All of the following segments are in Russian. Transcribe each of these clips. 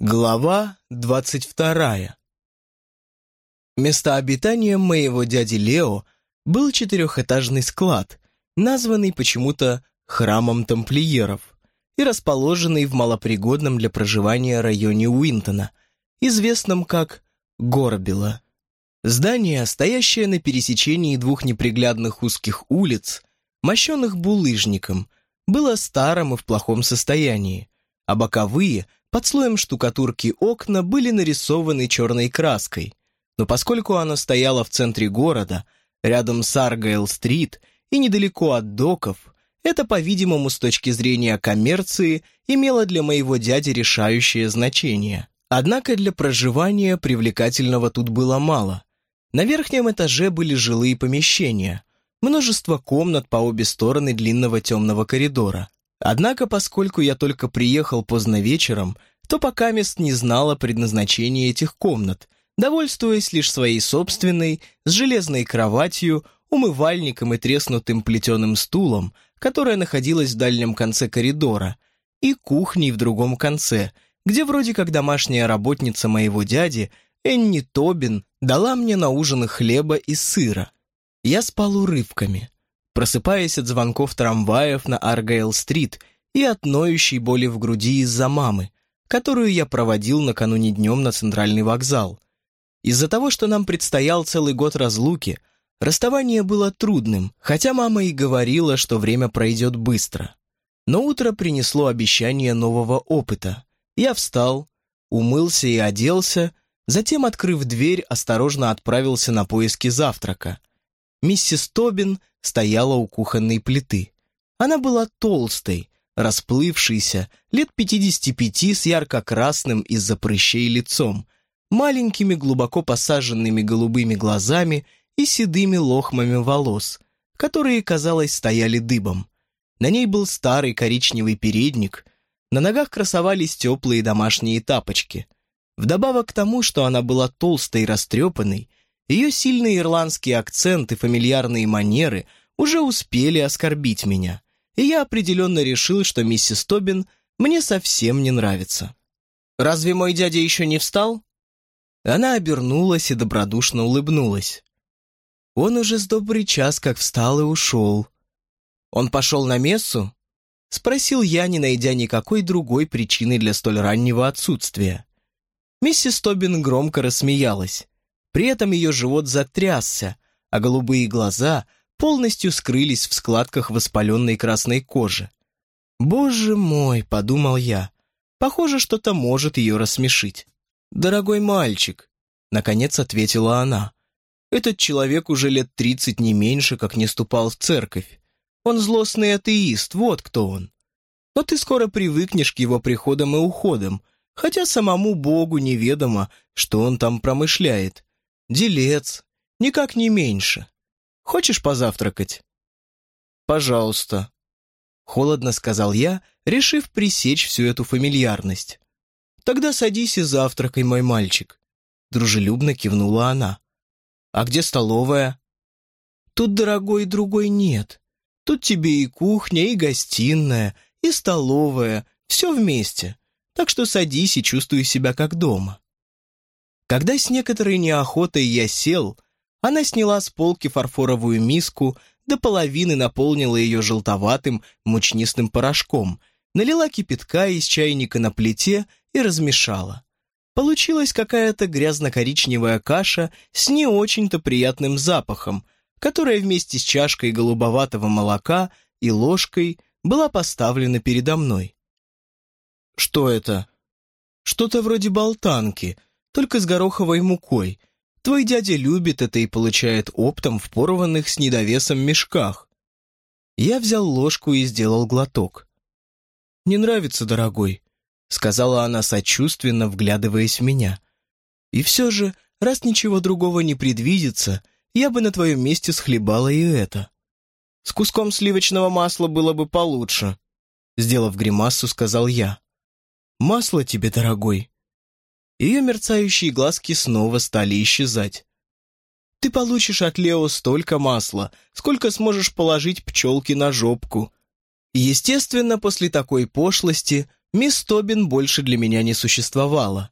Глава двадцать вторая Местообитанием моего дяди Лео был четырехэтажный склад, названный почему-то «храмом тамплиеров» и расположенный в малопригодном для проживания районе Уинтона, известном как Горбило. Здание, стоящее на пересечении двух неприглядных узких улиц, мощенных булыжником, было старым и в плохом состоянии, а боковые – под слоем штукатурки окна были нарисованы черной краской, но поскольку оно стояло в центре города, рядом с Аргайл-стрит и недалеко от доков, это, по-видимому, с точки зрения коммерции, имело для моего дяди решающее значение. Однако для проживания привлекательного тут было мало. На верхнем этаже были жилые помещения, множество комнат по обе стороны длинного темного коридора. Однако, поскольку я только приехал поздно вечером, то пока мест не знала предназначения этих комнат, довольствуясь лишь своей собственной, с железной кроватью, умывальником и треснутым плетеным стулом, которая находилась в дальнем конце коридора, и кухней в другом конце, где вроде как домашняя работница моего дяди, Энни Тобин, дала мне на ужин хлеба и сыра. Я спал урывками просыпаясь от звонков трамваев на Аргайл-стрит и от ноющей боли в груди из-за мамы, которую я проводил накануне днем на центральный вокзал. Из-за того, что нам предстоял целый год разлуки, расставание было трудным, хотя мама и говорила, что время пройдет быстро. Но утро принесло обещание нового опыта. Я встал, умылся и оделся, затем, открыв дверь, осторожно отправился на поиски завтрака. Миссис Тобин стояла у кухонной плиты. Она была толстой, расплывшейся, лет 55 с ярко-красным из-за прыщей лицом, маленькими глубоко посаженными голубыми глазами и седыми лохмами волос, которые, казалось, стояли дыбом. На ней был старый коричневый передник, на ногах красовались теплые домашние тапочки. Вдобавок к тому, что она была толстой и растрепанной, ее сильный ирландский акцент и фамильярные манеры уже успели оскорбить меня, и я определенно решил, что миссис Тобин мне совсем не нравится. «Разве мой дядя еще не встал?» Она обернулась и добродушно улыбнулась. Он уже с добрый час как встал и ушел. «Он пошел на мессу?» Спросил я, не найдя никакой другой причины для столь раннего отсутствия. Миссис Тобин громко рассмеялась. При этом ее живот затрясся, а голубые глаза полностью скрылись в складках воспаленной красной кожи. «Боже мой!» — подумал я. «Похоже, что-то может ее рассмешить». «Дорогой мальчик», — наконец ответила она. «Этот человек уже лет тридцать не меньше, как не ступал в церковь. Он злостный атеист, вот кто он. Но ты скоро привыкнешь к его приходам и уходам, хотя самому Богу неведомо, что он там промышляет. Делец, никак не меньше. Хочешь позавтракать?» «Пожалуйста», — холодно сказал я, решив пресечь всю эту фамильярность. «Тогда садись и завтракай, мой мальчик», — дружелюбно кивнула она. «А где столовая?» «Тут, дорогой, другой нет. Тут тебе и кухня, и гостиная, и столовая, все вместе. Так что садись и чувствуй себя как дома». Когда с некоторой неохотой я сел, она сняла с полки фарфоровую миску, до половины наполнила ее желтоватым мучнистым порошком, налила кипятка из чайника на плите и размешала. Получилась какая-то грязно-коричневая каша с не очень-то приятным запахом, которая вместе с чашкой голубоватого молока и ложкой была поставлена передо мной. «Что это?» «Что-то вроде болтанки», только с гороховой мукой. Твой дядя любит это и получает оптом в порванных с недовесом мешках. Я взял ложку и сделал глоток. «Не нравится, дорогой», — сказала она сочувственно, вглядываясь в меня. «И все же, раз ничего другого не предвидится, я бы на твоем месте схлебала и это». «С куском сливочного масла было бы получше», — сделав гримасу, сказал я. «Масло тебе, дорогой», ее мерцающие глазки снова стали исчезать. «Ты получишь от Лео столько масла, сколько сможешь положить пчелки на жопку». Естественно, после такой пошлости мисс Тобин больше для меня не существовала.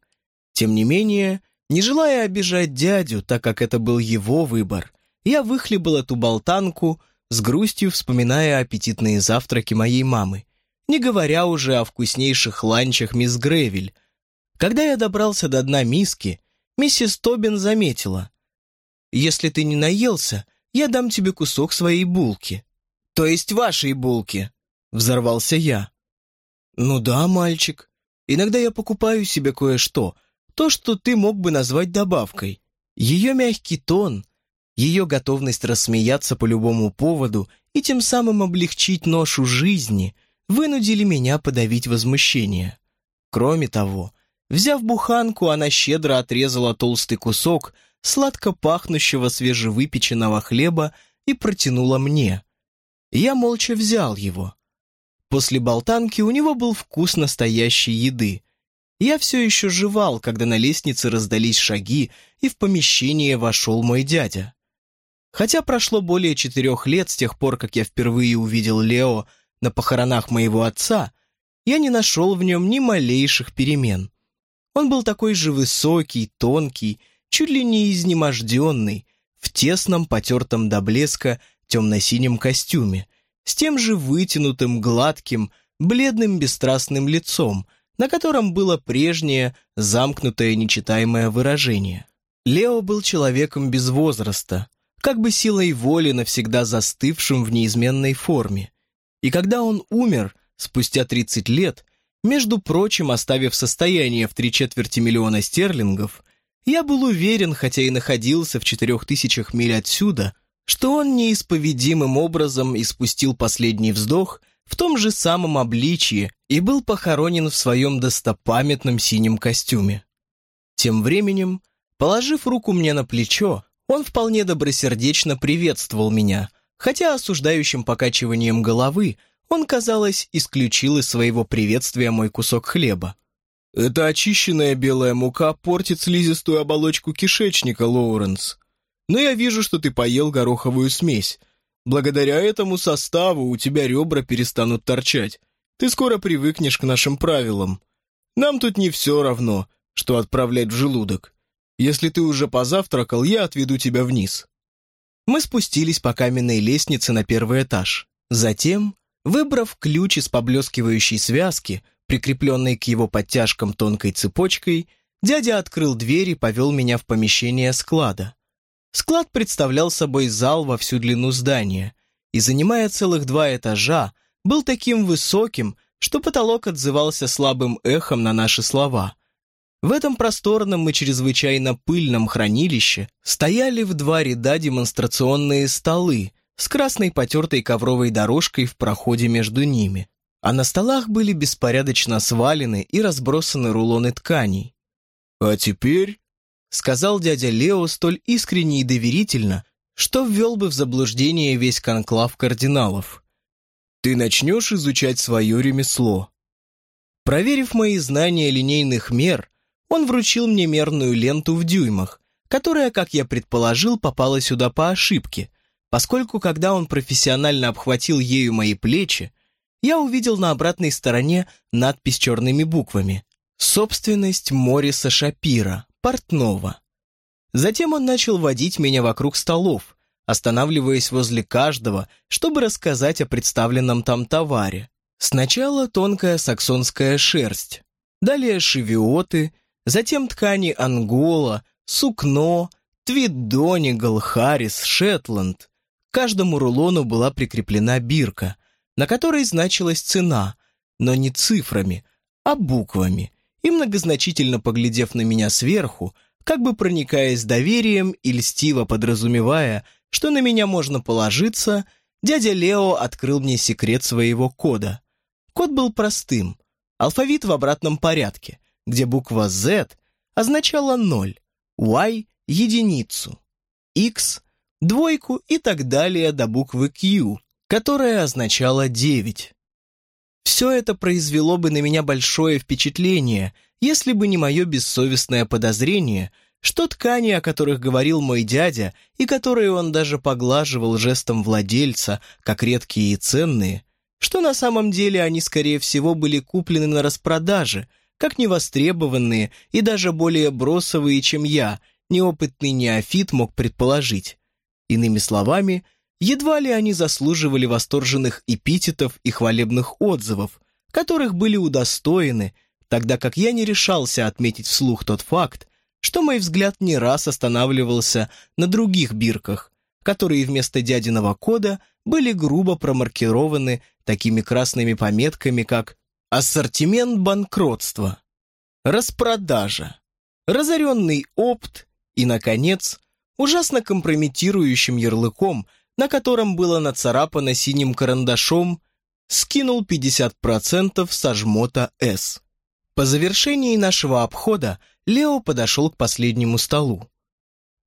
Тем не менее, не желая обижать дядю, так как это был его выбор, я выхлебал эту болтанку, с грустью вспоминая аппетитные завтраки моей мамы, не говоря уже о вкуснейших ланчах мисс Гревель. Когда я добрался до дна миски, миссис Тобин заметила. «Если ты не наелся, я дам тебе кусок своей булки». «То есть вашей булки?» — взорвался я. «Ну да, мальчик. Иногда я покупаю себе кое-что, то, что ты мог бы назвать добавкой. Ее мягкий тон, ее готовность рассмеяться по любому поводу и тем самым облегчить ношу жизни вынудили меня подавить возмущение. Кроме того, взяв буханку, она щедро отрезала толстый кусок сладко пахнущего свежевыпеченного хлеба и протянула мне. Я молча взял его. После болтанки у него был вкус настоящей еды. Я все еще жевал, когда на лестнице раздались шаги, и в помещение вошел мой дядя. Хотя прошло более четырех лет с тех пор, как я впервые увидел Лео на похоронах моего отца, я не нашел в нем ни малейших перемен. Он был такой же высокий, тонкий, чуть ли не изнеможденный, в тесном, потертом до блеска темно-синем костюме, с тем же вытянутым, гладким, бледным бесстрастным лицом, на котором было прежнее, замкнутое, нечитаемое выражение. Лео был человеком без возраста, как бы силой воли навсегда застывшим в неизменной форме. И когда он умер, спустя 30 лет, между прочим, оставив состояние в три четверти миллиона стерлингов, я был уверен, хотя и находился в четырех тысячах миль отсюда, что он неисповедимым образом испустил последний вздох в том же самом обличье и был похоронен в своем достопамятном синем костюме. Тем временем, положив руку мне на плечо, он вполне добросердечно приветствовал меня, хотя осуждающим покачиванием головы он, казалось, исключил из своего приветствия мой кусок хлеба. «Эта очищенная белая мука портит слизистую оболочку кишечника, Лоуренс. Но я вижу, что ты поел гороховую смесь. Благодаря этому составу у тебя ребра перестанут торчать. Ты скоро привыкнешь к нашим правилам. Нам тут не все равно, что отправлять в желудок. Если ты уже позавтракал, я отведу тебя вниз». Мы спустились по каменной лестнице на первый этаж. Затем, выбрав ключ из поблескивающей связки, прикрепленной к его подтяжкам тонкой цепочкой, дядя открыл дверь и повел меня в помещение склада. Склад представлял собой зал во всю длину здания и, занимая целых два этажа, был таким высоким, что потолок отзывался слабым эхом на наши слова. В этом просторном и чрезвычайно пыльном хранилище стояли в два ряда демонстрационные столы с красной потертой ковровой дорожкой в проходе между ними, а на столах были беспорядочно свалены и разбросаны рулоны тканей. «А теперь», — сказал дядя Лео столь искренне и доверительно, что ввел бы в заблуждение весь конклав кардиналов, «ты начнешь изучать свое ремесло». Проверив мои знания линейных мер, он вручил мне мерную ленту в дюймах, которая, как я предположил, попала сюда по ошибке, поскольку, когда он профессионально обхватил ею мои плечи, я увидел на обратной стороне надпись черными буквами «Собственность Мориса Шапира, портного». Затем он начал водить меня вокруг столов, останавливаясь возле каждого, чтобы рассказать о представленном там товаре. Сначала тонкая саксонская шерсть, далее шевиоты, затем ткани Ангола, сукно, твидонигал, харрис, шетланд. Каждому рулону была прикреплена бирка, на которой значилась цена, но не цифрами, а буквами, и многозначительно поглядев на меня сверху, как бы проникаясь доверием и льстиво подразумевая, что на меня можно положиться, дядя Лео открыл мне секрет своего кода. Код был простым, алфавит в обратном порядке, где буква Z означала ноль, Y — единицу, X — двойку и так далее до буквы Q, которая означала 9. Все это произвело бы на меня большое впечатление, если бы не мое бессовестное подозрение, что ткани, о которых говорил мой дядя, и которые он даже поглаживал жестом владельца, как редкие и ценные, что на самом деле они, скорее всего, были куплены на распродаже, как невостребованные и даже более бросовые, чем я, неопытный неофит мог предположить. Иными словами, едва ли они заслуживали восторженных эпитетов и хвалебных отзывов, которых были удостоены, тогда как я не решался отметить вслух тот факт, что мой взгляд не раз останавливался на других бирках, которые вместо дядиного кода были грубо промаркированы такими красными пометками, как «Ассортимент банкротства», «Распродажа», «Разоренный опт» и, наконец, ужасно компрометирующим ярлыком, на котором было нацарапано синим карандашом «Скинул 50% со жмота «С». По завершении нашего обхода Лео подошел к последнему столу.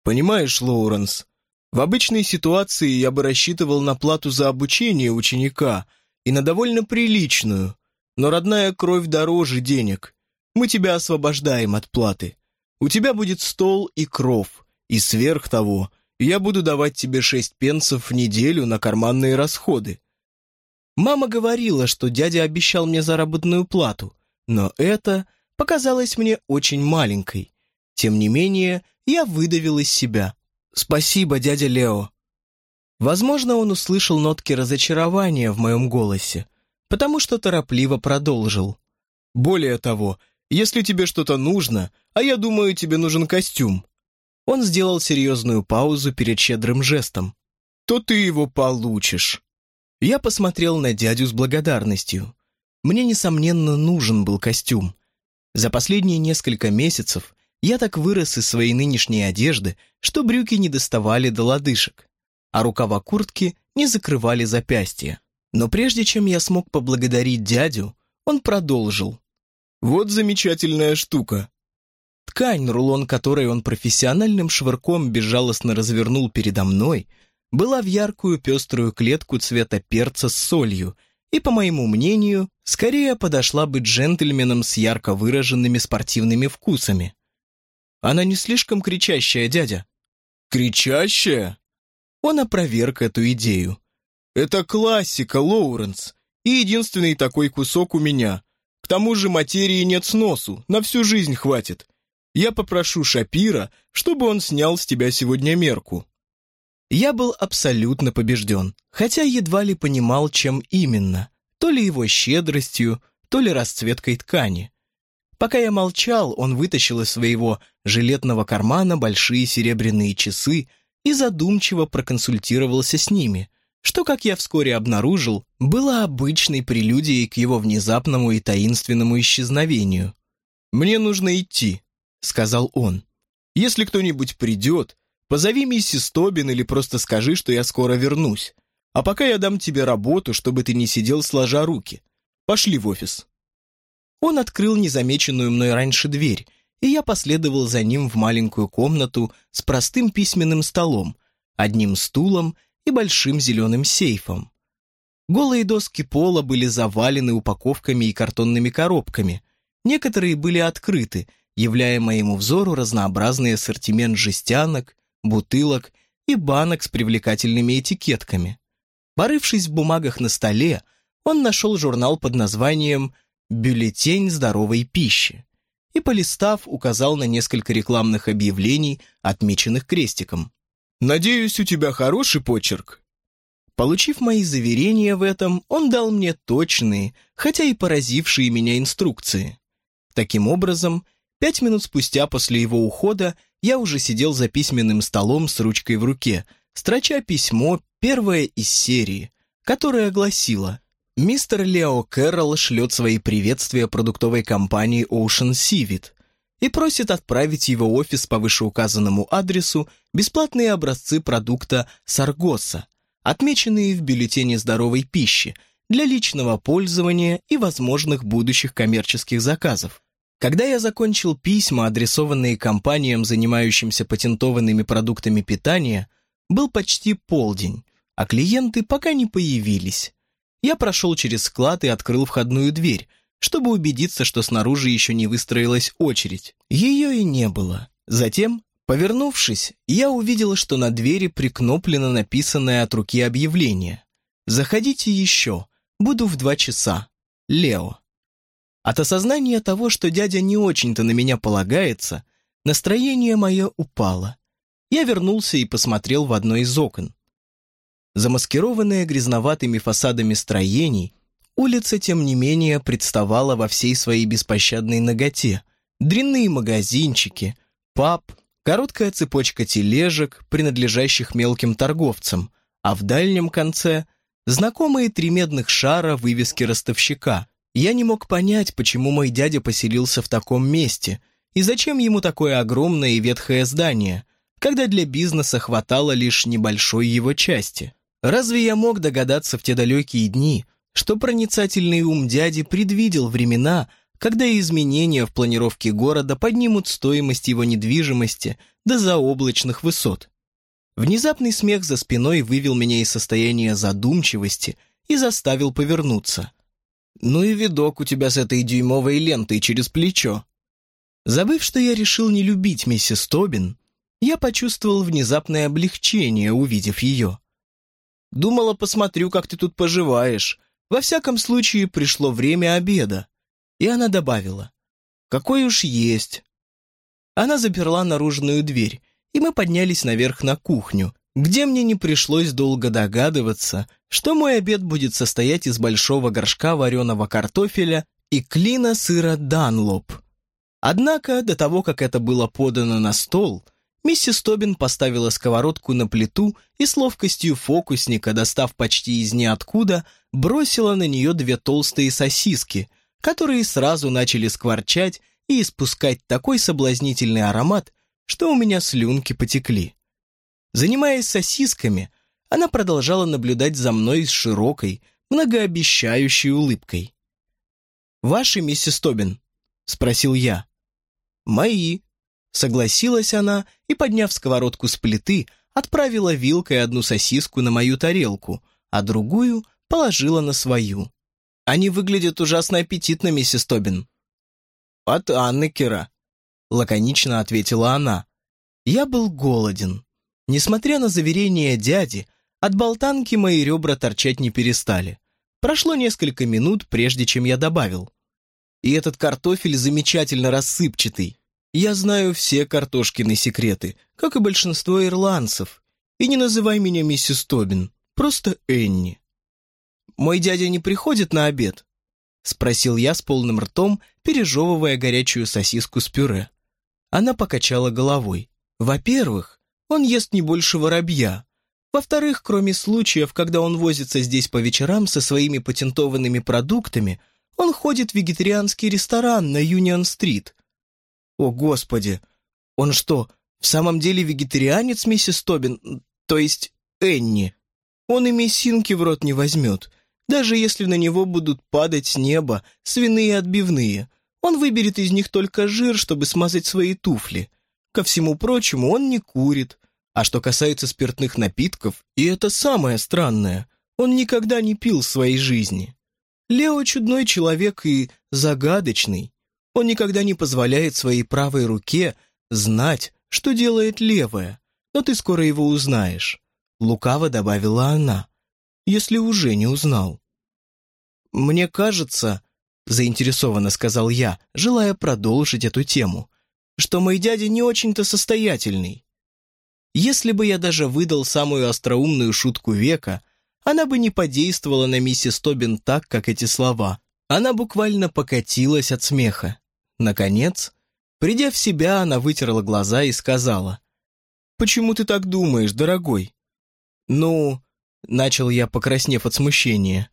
«Понимаешь, Лоуренс, в обычной ситуации я бы рассчитывал на плату за обучение ученика и на довольно приличную, но родная кровь дороже денег. Мы тебя освобождаем от платы. У тебя будет стол и кров, и сверх того я буду давать тебе шесть пенсов в неделю на карманные расходы. Мама говорила, что дядя обещал мне заработную плату, но это показалось мне очень маленькой. Тем не менее, я выдавил из себя. «Спасибо, дядя Лео». Возможно, он услышал нотки разочарования в моем голосе, потому что торопливо продолжил. «Более того, если тебе что-то нужно, а я думаю, тебе нужен костюм». Он сделал серьезную паузу перед щедрым жестом. «То ты его получишь». Я посмотрел на дядю с благодарностью. Мне, несомненно, нужен был костюм. За последние несколько месяцев я так вырос из своей нынешней одежды, что брюки не доставали до лодыжек, а рукава куртки не закрывали запястья. Но прежде чем я смог поблагодарить дядю, он продолжил. «Вот замечательная штука». Ткань, рулон которой он профессиональным швырком безжалостно развернул передо мной, была в яркую пеструю клетку цвета перца с солью и, по моему мнению, скорее подошла бы джентльменам с ярко выраженными спортивными вкусами. Она не слишком кричащая, дядя. Кричащая? Он опроверг эту идею. Это классика, Лоуренс. И единственный такой кусок у меня. К тому же материи нет сносу, на всю жизнь хватит. Я попрошу Шапира, чтобы он снял с тебя сегодня мерку. Я был абсолютно побежден, хотя едва ли понимал, чем именно, то ли его щедростью, то ли расцветкой ткани. Пока я молчал, он вытащил из своего жилетного кармана большие серебряные часы и задумчиво проконсультировался с ними, что, как я вскоре обнаружил, было обычной прелюдией к его внезапному и таинственному исчезновению. «Мне нужно идти», — сказал он. «Если кто-нибудь придет, Позови миссис Тобин или просто скажи, что я скоро вернусь. А пока я дам тебе работу, чтобы ты не сидел сложа руки. Пошли в офис». Он открыл незамеченную мной раньше дверь, и я последовал за ним в маленькую комнату с простым письменным столом, одним стулом и большим зеленым сейфом. Голые доски пола были завалены упаковками и картонными коробками. Некоторые были открыты, являя моему взору разнообразный ассортимент жестянок, бутылок и банок с привлекательными этикетками. Порывшись в бумагах на столе, он нашел журнал под названием «Бюллетень здоровой пищи» и, полистав, указал на несколько рекламных объявлений, отмеченных крестиком. «Надеюсь, у тебя хороший почерк?» Получив мои заверения в этом, он дал мне точные, хотя и поразившие меня инструкции. Таким образом, пять минут спустя после его ухода я уже сидел за письменным столом с ручкой в руке, строча письмо, первое из серии, которое гласило «Мистер Лео Кэрролл шлет свои приветствия продуктовой компании Ocean Seaweed и просит отправить его офис по вышеуказанному адресу бесплатные образцы продукта Саргоса, отмеченные в бюллетене здоровой пищи, для личного пользования и возможных будущих коммерческих заказов. Когда я закончил письма, адресованные компаниям, занимающимся патентованными продуктами питания, был почти полдень, а клиенты пока не появились. Я прошел через склад и открыл входную дверь, чтобы убедиться, что снаружи еще не выстроилась очередь. Ее и не было. Затем, повернувшись, я увидел, что на двери прикноплено написанное от руки объявление. «Заходите еще. буду в два часа. Лео. От осознания того, что дядя не очень-то на меня полагается, настроение мое упало. Я вернулся и посмотрел в одно из окон. Замаскированная грязноватыми фасадами строений, улица, тем не менее, представала во всей своей беспощадной ноготе. Дрянные магазинчики, паб, короткая цепочка тележек, принадлежащих мелким торговцам, а в дальнем конце знакомые три медных шара вывески ростовщика. Я не мог понять, почему мой дядя поселился в таком месте и зачем ему такое огромное и ветхое здание, когда для бизнеса хватало лишь небольшой его части. Разве я мог догадаться в те далекие дни, что проницательный ум дяди предвидел времена, когда изменения в планировке города поднимут стоимость его недвижимости до заоблачных высот? Внезапный смех за спиной вывел меня из состояния задумчивости и заставил повернуться. «Ну и видок у тебя с этой дюймовой лентой через плечо». Забыв, что я решил не любить миссис Тобин, я почувствовал внезапное облегчение, увидев ее. Думала, посмотрю, как ты тут поживаешь. Во всяком случае, пришло время обеда. И она добавила, какой уж есть. Она заперла наружную дверь, и мы поднялись наверх на кухню, где мне не пришлось долго догадываться, что мой обед будет состоять из большого горшка вареного картофеля и клина сыра Данлоп. Однако, до того, как это было подано на стол, миссис Тобин поставила сковородку на плиту и с ловкостью фокусника, достав почти из ниоткуда, бросила на нее две толстые сосиски, которые сразу начали скворчать и испускать такой соблазнительный аромат, что у меня слюнки потекли. Занимаясь сосисками, она продолжала наблюдать за мной с широкой, многообещающей улыбкой. «Ваши, миссис Тобин?» — спросил я. «Мои», — согласилась она и, подняв сковородку с плиты, отправила вилкой одну сосиску на мою тарелку, а другую положила на свою. «Они выглядят ужасно аппетитно, миссис Тобин». «От Аннекера», — лаконично ответила она. «Я был голоден. Несмотря на заверения дяди, от болтанки мои ребра торчать не перестали. Прошло несколько минут, прежде чем я добавил. И этот картофель замечательно рассыпчатый. Я знаю все картошкины секреты, как и большинство ирландцев. И не называй меня миссис Тобин, просто Энни. Мой дядя не приходит на обед?» — спросил я с полным ртом, пережевывая горячую сосиску с пюре. Она покачала головой. Во-первых, он ест не больше воробья. Во-вторых, кроме случаев, когда он возится здесь по вечерам со своими патентованными продуктами, он ходит в вегетарианский ресторан на Юнион-стрит. О, Господи! Он что, в самом деле вегетарианец, миссис Тобин? То есть Энни? Он и мясинки в рот не возьмет, даже если на него будут падать с неба свиные отбивные. Он выберет из них только жир, чтобы смазать свои туфли. Ко всему прочему, он не курит. А что касается спиртных напитков, и это самое странное, он никогда не пил в своей жизни. Лео чудной человек и загадочный. Он никогда не позволяет своей правой руке знать, что делает левая, но ты скоро его узнаешь. Лукаво добавила она, если уже не узнал. Мне кажется, заинтересованно сказал я, желая продолжить эту тему, что мой дядя не очень-то состоятельный. Если бы я даже выдал самую остроумную шутку века, она бы не подействовала на миссис Тобин так, как эти слова. Она буквально покатилась от смеха. Наконец, придя в себя, она вытерла глаза и сказала, «Почему ты так думаешь, дорогой?» «Ну...» — начал я, покраснев от смущения.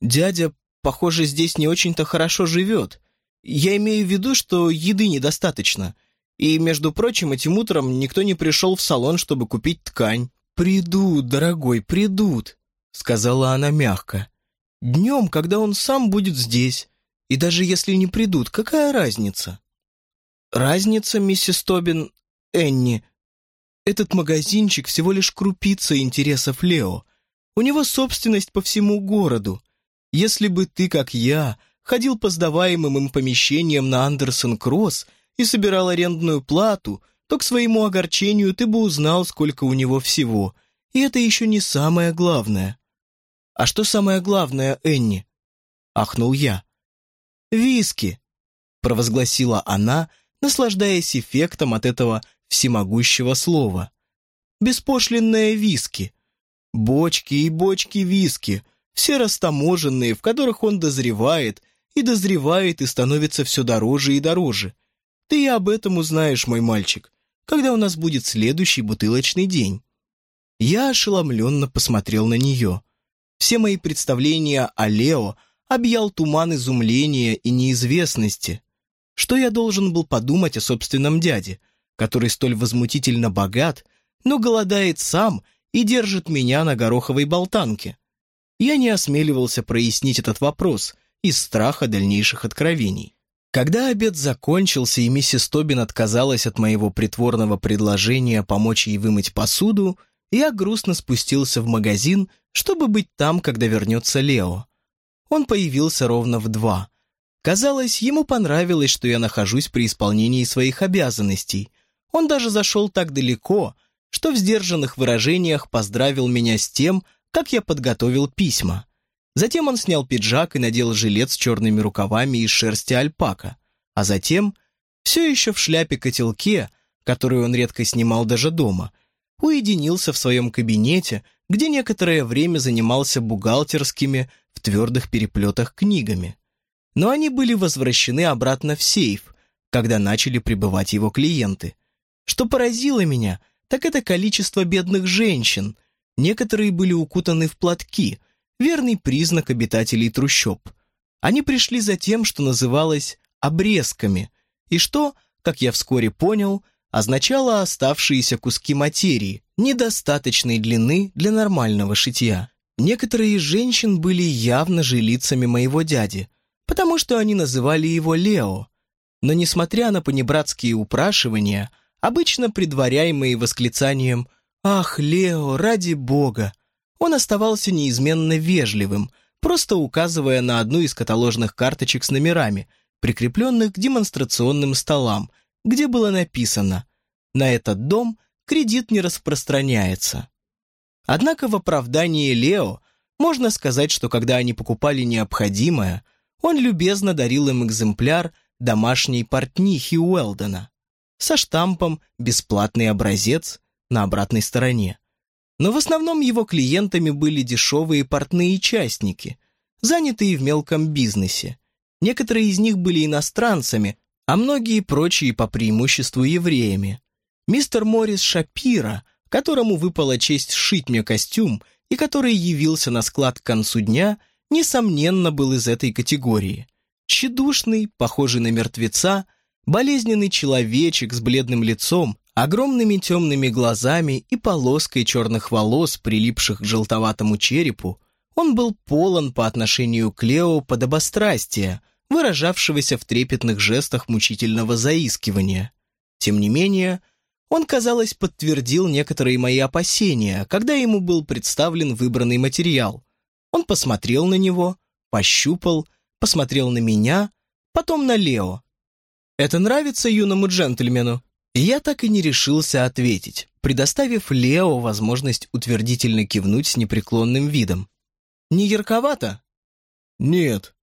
«Дядя похоже, здесь не очень-то хорошо живет. Я имею в виду, что еды недостаточно. И, между прочим, этим утром никто не пришел в салон, чтобы купить ткань. «Придут, дорогой, придут», — сказала она мягко. «Днем, когда он сам будет здесь. И даже если не придут, какая разница?» «Разница, миссис Тобин, Энни. Этот магазинчик всего лишь крупица интересов Лео. У него собственность по всему городу. Если бы ты, как я, ходил по сдаваемым им помещениям на Андерсон-Кросс и собирал арендную плату, то к своему огорчению ты бы узнал, сколько у него всего. И это еще не самое главное. «А что самое главное, Энни?» — ахнул я. «Виски», — провозгласила она, наслаждаясь эффектом от этого всемогущего слова. «Беспошлинные виски. Бочки и бочки виски, все растаможенные, в которых он дозревает и дозревает и становится все дороже и дороже. Ты и об этом узнаешь, мой мальчик, когда у нас будет следующий бутылочный день». Я ошеломленно посмотрел на нее. Все мои представления о Лео — объял туман изумления и неизвестности. Что я должен был подумать о собственном дяде, который столь возмутительно богат, но голодает сам и держит меня на гороховой болтанке? Я не осмеливался прояснить этот вопрос из страха дальнейших откровений. Когда обед закончился и миссис Тобин отказалась от моего притворного предложения помочь ей вымыть посуду, я грустно спустился в магазин, чтобы быть там, когда вернется Лео. Он появился ровно в два. Казалось, ему понравилось, что я нахожусь при исполнении своих обязанностей. Он даже зашел так далеко, что в сдержанных выражениях поздравил меня с тем, как я подготовил письма. Затем он снял пиджак и надел жилет с черными рукавами из шерсти альпака. А затем, все еще в шляпе-котелке, которую он редко снимал даже дома, уединился в своем кабинете, где некоторое время занимался бухгалтерскими в твердых переплетах книгами. Но они были возвращены обратно в сейф, когда начали прибывать его клиенты. Что поразило меня, так это количество бедных женщин. Некоторые были укутаны в платки, верный признак обитателей трущоб. Они пришли за тем, что называлось обрезками, и что, как я вскоре понял, означало оставшиеся куски материи, недостаточной длины для нормального шитья. Некоторые из женщин были явно жилицами моего дяди, потому что они называли его Лео. Но несмотря на понебратские упрашивания, обычно предваряемые восклицанием «Ах, Лео, ради бога!», он оставался неизменно вежливым, просто указывая на одну из каталожных карточек с номерами, прикрепленных к демонстрационным столам, где было написано «На этот дом кредит не распространяется». Однако в оправдании Лео можно сказать, что когда они покупали необходимое, он любезно дарил им экземпляр домашней портнихи Уэлдена со штампом «Бесплатный образец» на обратной стороне. Но в основном его клиентами были дешевые портные частники, занятые в мелком бизнесе. Некоторые из них были иностранцами, а многие прочие по преимуществу евреями. Мистер Моррис Шапира, которому выпала честь сшить мне костюм и который явился на склад к концу дня, несомненно, был из этой категории. Тщедушный, похожий на мертвеца, болезненный человечек с бледным лицом, огромными темными глазами и полоской черных волос, прилипших к желтоватому черепу, он был полон по отношению к Лео подобострастия, выражавшегося в трепетных жестах мучительного заискивания. Тем не менее, он, казалось, подтвердил некоторые мои опасения, когда ему был представлен выбранный материал. Он посмотрел на него, пощупал, посмотрел на меня, потом на Лео. «Это нравится юному джентльмену?» Я так и не решился ответить, предоставив Лео возможность утвердительно кивнуть с непреклонным видом. «Не ярковато?» «Нет».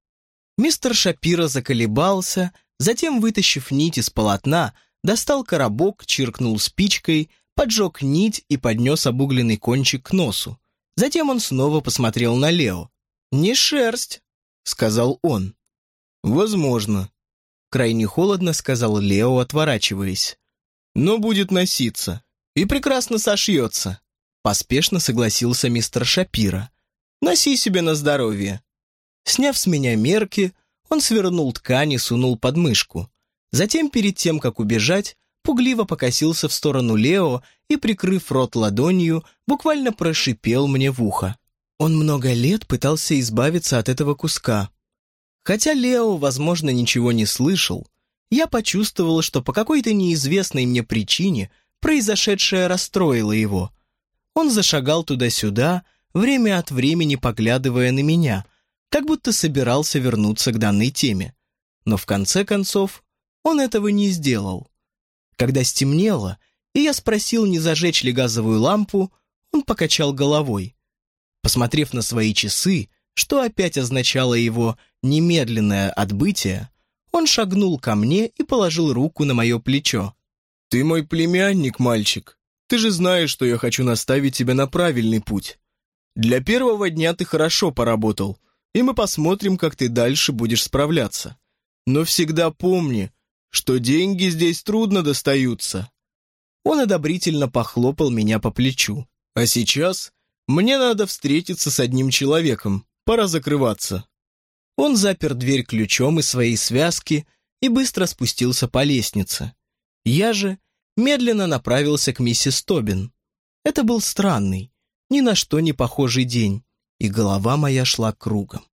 Мистер Шапира заколебался, затем, вытащив нить из полотна, достал коробок, чиркнул спичкой, поджег нить и поднес обугленный кончик к носу. Затем он снова посмотрел на Лео. «Не шерсть», — сказал он. «Возможно», — крайне холодно сказал Лео, отворачиваясь. «Но будет носиться. И прекрасно сошьется», — поспешно согласился мистер Шапира. «Носи себе на здоровье». Сняв с меня мерки, он свернул ткань и сунул под мышку. Затем, перед тем, как убежать, пугливо покосился в сторону Лео и, прикрыв рот ладонью, буквально прошипел мне в ухо. Он много лет пытался избавиться от этого куска. Хотя Лео, возможно, ничего не слышал, я почувствовал, что по какой-то неизвестной мне причине произошедшее расстроило его. Он зашагал туда-сюда, время от времени поглядывая на меня, как будто собирался вернуться к данной теме. Но в конце концов он этого не сделал. Когда стемнело, и я спросил, не зажечь ли газовую лампу, он покачал головой. Посмотрев на свои часы, что опять означало его немедленное отбытие, он шагнул ко мне и положил руку на мое плечо. «Ты мой племянник, мальчик. Ты же знаешь, что я хочу наставить тебя на правильный путь. Для первого дня ты хорошо поработал, и мы посмотрим, как ты дальше будешь справляться. Но всегда помни, что деньги здесь трудно достаются». Он одобрительно похлопал меня по плечу. «А сейчас мне надо встретиться с одним человеком. Пора закрываться». Он запер дверь ключом из своей связки и быстро спустился по лестнице. Я же медленно направился к миссис Тобин. Это был странный, ни на что не похожий день, и голова моя шла кругом.